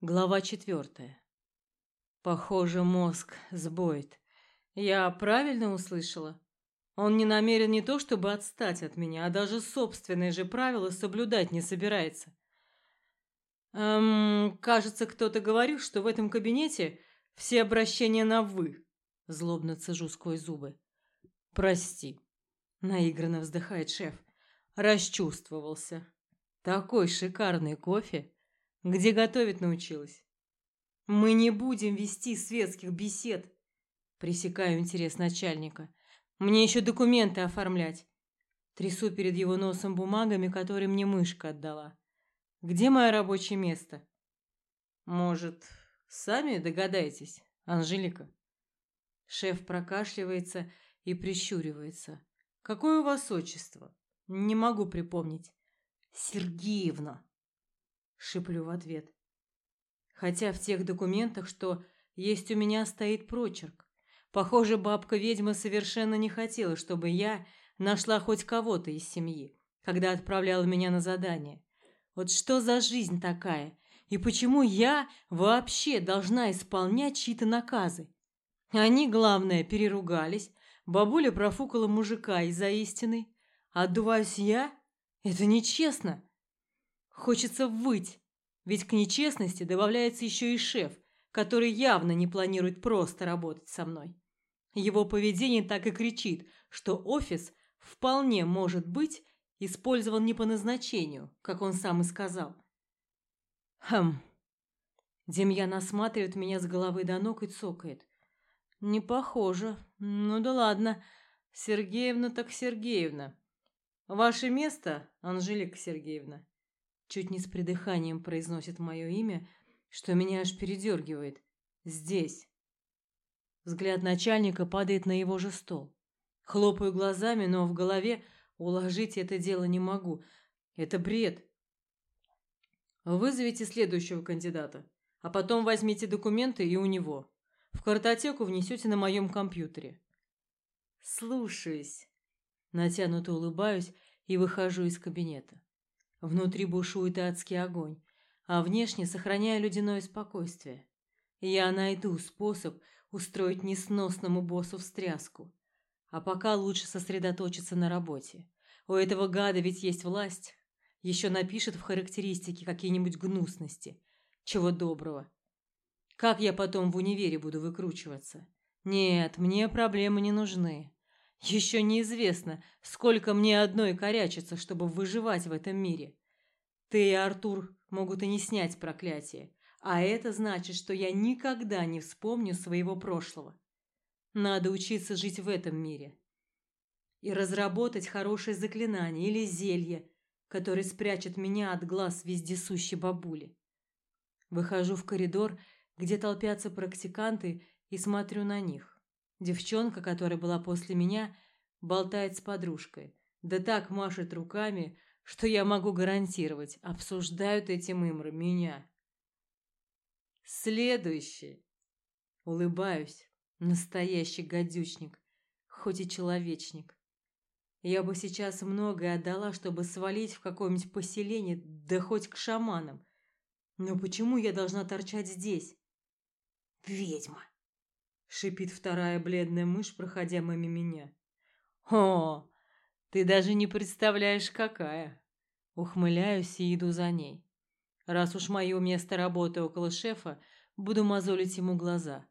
Глава четвертая. Похоже, мозг сбоит. Я правильно услышала? Он не намерен не то чтобы отстать от меня, а даже собственные же правила соблюдать не собирается. Эм, кажется, кто-то говорил, что в этом кабинете все обращения на «вы». Злобно цежу сквозь зубы. Прости. Наигранно вздыхает шеф. Расчувствовался. Такой шикарный кофе. Где готовить научилась? Мы не будем вести светских бесед. Пресекаю интерес начальника. Мне еще документы оформлять. Трясу перед его носом бумагами, которые мне мышка отдала. Где мое рабочее место? Может, сами догадаетесь, Анжелика? Шеф прокашливается и прищуривается. Какое у вас отчество? Не могу припомнить. Сергеевна. Шиплю в ответ. Хотя в тех документах, что есть у меня, стоит прочерк. Похоже, бабка-ведьма совершенно не хотела, чтобы я нашла хоть кого-то из семьи, когда отправляла меня на задание. Вот что за жизнь такая? И почему я вообще должна исполнять чьи-то наказы? Они, главное, переругались. Бабуля профукала мужика из-за истины. Отдуваюсь я? Это нечестно. Хочется выть, ведь к нечестности добавляется еще и шеф, который явно не планирует просто работать со мной. Его поведение так и кричит, что офис вполне может быть использован не по назначению, как он сам и сказал. Хм. Демьян осматривает меня с головы до ног и цокает. Не похоже. Ну да ладно. Сергеевна так Сергеевна. Ваше место, Анжелика Сергеевна, чуть не с придыханием произносит мое имя, что меня аж передергивает. Здесь. Взгляд начальника падает на его же стол. Хлопаю глазами, но в голове уложить это дело не могу. Это бред. Вызовите следующего кандидата, а потом возьмите документы и у него. В картотеку внесете на моем компьютере. Слушаюсь. Натянуто улыбаюсь и выхожу из кабинета. Внутри бушует адский огонь, а внешне сохраняю ледяное спокойствие. Я найду способ устроить несносному боссу встряску. А пока лучше сосредоточиться на работе. У этого гада ведь есть власть. Еще напишет в характеристике какие-нибудь гнусности. Чего доброго. Как я потом в универе буду выкручиваться? Нет, мне проблемы не нужны. Еще неизвестно, сколько мне одной корячиться, чтобы выживать в этом мире. Ты и Артур могут и не снять проклятие, а это значит, что я никогда не вспомню своего прошлого. Надо учиться жить в этом мире и разработать хорошее заклинание или зелье, которое спрячет меня от глаз вездесущей бабули. Выхожу в коридор, где толпятся практиканты, и смотрю на них. Девчонка, которая была после меня, болтает с подружкой. Да так машет руками, что я могу гарантировать, обсуждают эти мымры меня. Следующий. Улыбаюсь. Настоящий гадючник, хоть и человечник. Я бы сейчас многое отдала, чтобы свалить в какое-нибудь поселение, да хоть к шаманам. Но почему я должна торчать здесь? Ведьма шипит вторая бледная мышь, проходя мимо меня. О, ты даже не представляешь, какая. Ухмыляюсь и иду за ней. Раз уж мое место работы около шефа, буду мозолить ему глаза.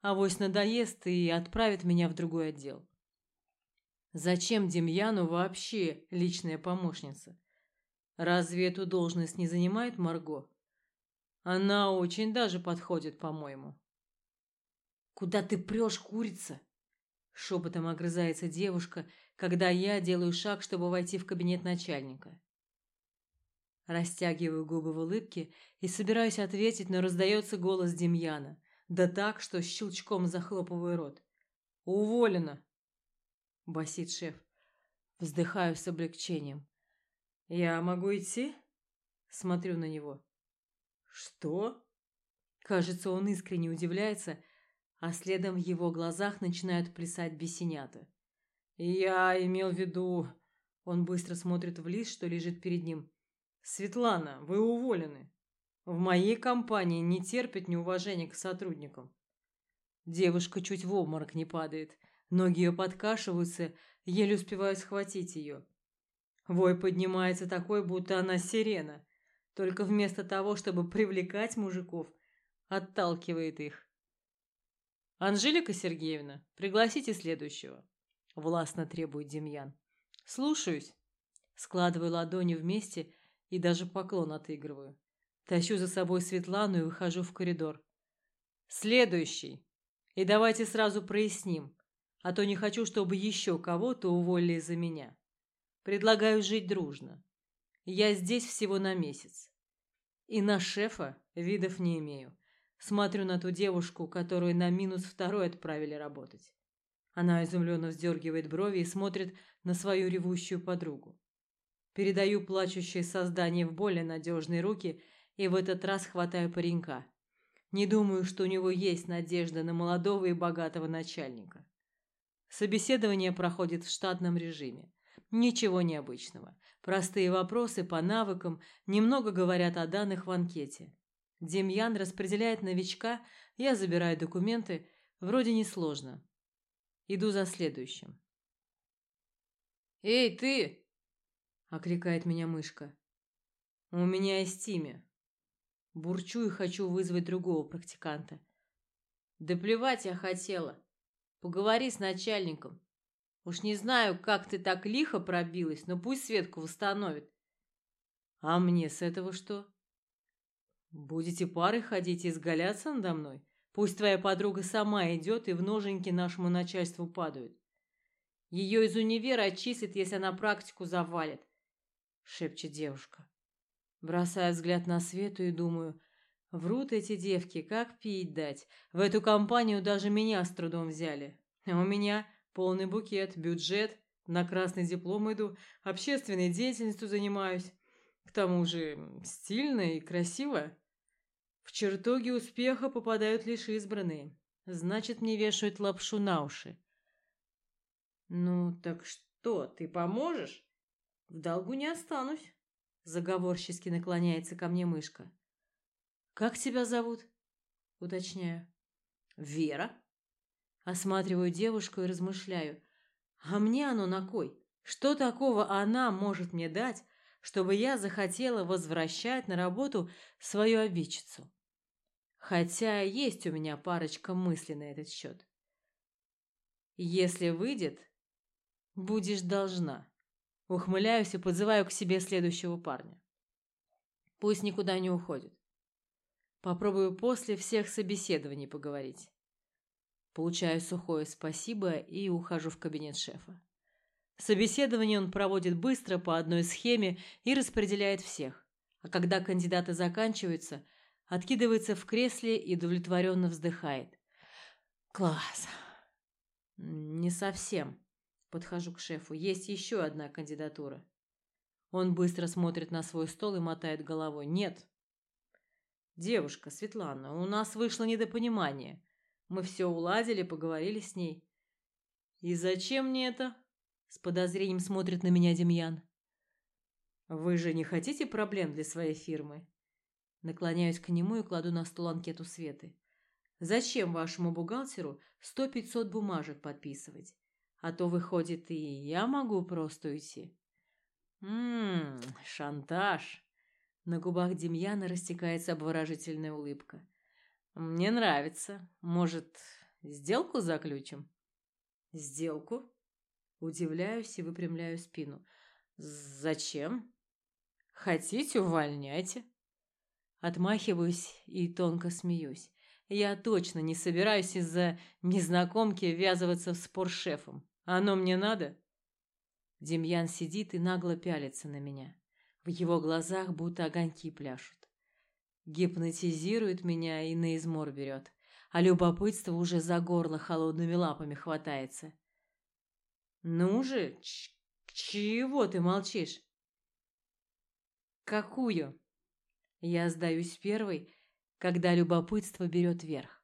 Авось надоест и отправит меня в другой отдел. Зачем Демьяну вообще личная помощница? Разве эту должность не занимает Марго? Она очень даже подходит, по-моему. Куда ты прешь, курица? Шепотом огрызается девушка, когда я делаю шаг, чтобы войти в кабинет начальника. Растягиваю губы в улыбке и собираюсь ответить, но раздается голос Демьяна, да так, что щелчком захлопываю рот. Уволена, басит шеф. Вздыхаю с облегчением. Я могу идти? Смотрю на него. Что? Кажется, он искренне удивляется а следом в его глазах начинают плясать бесенята. «Я имел в виду...» Он быстро смотрит в лист, что лежит перед ним. «Светлана, вы уволены». В моей компании не терпит неуважения к сотрудникам. Девушка чуть в обморок не падает. Ноги ее подкашиваются, еле успеваю схватить ее. Вой поднимается такой, будто она сирена. Только вместо того, чтобы привлекать мужиков, отталкивает их. «Анжелика Сергеевна, пригласите следующего», — властно требует Демьян. «Слушаюсь». Складываю ладони вместе и даже поклон отыгрываю. Тащу за собой Светлану и выхожу в коридор. «Следующий. И давайте сразу проясним, а то не хочу, чтобы еще кого-то уволили за меня. Предлагаю жить дружно. Я здесь всего на месяц. И на шефа видов не имею. Смотрю на ту девушку, которую на минус второй отправили работать. Она изумленно вздергивает брови и смотрит на свою ревущую подругу. Передаю плачущее создание в более надежные руки и в этот раз хватаю паренька. Не думаю, что у него есть надежда на молодого и богатого начальника. Собеседование проходит в штатном режиме. Ничего необычного. Простые вопросы по навыкам, немного говорят о данных в анкете. Демьян распределяет новичка, я забираю документы, вроде несложно. Иду за следующим. «Эй, ты!» – окликает меня мышка. «У меня есть имя». Бурчу и хочу вызвать другого практиканта. «Да плевать я хотела. Поговори с начальником. Уж не знаю, как ты так лихо пробилась, но пусть Светку восстановит. А мне с этого что? Будете парой ходить и изгаляться надо мной? Пусть твоя подруга сама идет и в ноженьки нашему начальству падают. Ее из универа отчислят, если она практику завалит, шепчет девушка. Бросаю взгляд на Свету и думаю, врут эти девки, как пить дать. В эту компанию даже меня с трудом взяли. А у меня Полный букет, бюджет, на красный диплом иду, общественной деятельностью занимаюсь. К тому же стильно и красиво. В чертоги успеха попадают лишь избранные. Значит, мне вешают лапшу на уши. Ну, так что, ты поможешь? В долгу не останусь. Заговорчески наклоняется ко мне мышка. Как тебя зовут? Уточняю. Вера. Осматриваю девушку и размышляю. А мне оно на кой? Что такого она может мне дать, чтобы я захотела возвращать на работу свою обидчицу? Хотя есть у меня парочка мыслей на этот счет. Если выйдет, будешь должна. Ухмыляюсь и подзываю к себе следующего парня. Пусть никуда не уходит. Попробую после всех собеседований поговорить. Получаю сухое спасибо и ухожу в кабинет шефа. Собеседование он проводит быстро по одной схеме и распределяет всех. А когда кандидаты заканчиваются, откидывается в кресле и удовлетворенно вздыхает. Класс. Не совсем. Подхожу к шефу. Есть еще одна кандидатура. Он быстро смотрит на свой стол и мотает головой. Нет. Девушка, Светлана, у нас вышло недопонимание. Мы все уладили, поговорили с ней. И зачем мне это? С подозрением смотрит на меня Демьян. Вы же не хотите проблем для своей фирмы? Наклоняюсь к нему и кладу на стол анкету Светы. Зачем вашему бухгалтеру сто-пятьсот бумажек подписывать? А то, выходит, и я могу просто уйти. Ммм, шантаж. На губах Демьяна растекается обворожительная улыбка. Мне нравится. Может, сделку заключим? Сделку? Удивляюсь и выпрямляю спину. Зачем? Хотите, увольняйте. Отмахиваюсь и тонко смеюсь. Я точно не собираюсь из-за незнакомки ввязываться в спор с шефом. Оно мне надо? Демьян сидит и нагло пялится на меня. В его глазах будто огоньки пляшут. Гипнотизирует меня и на измор берет, а любопытство уже за горло холодными лапами хватается. «Ну же, чего ты молчишь?» «Какую?» Я сдаюсь первой, когда любопытство берет верх.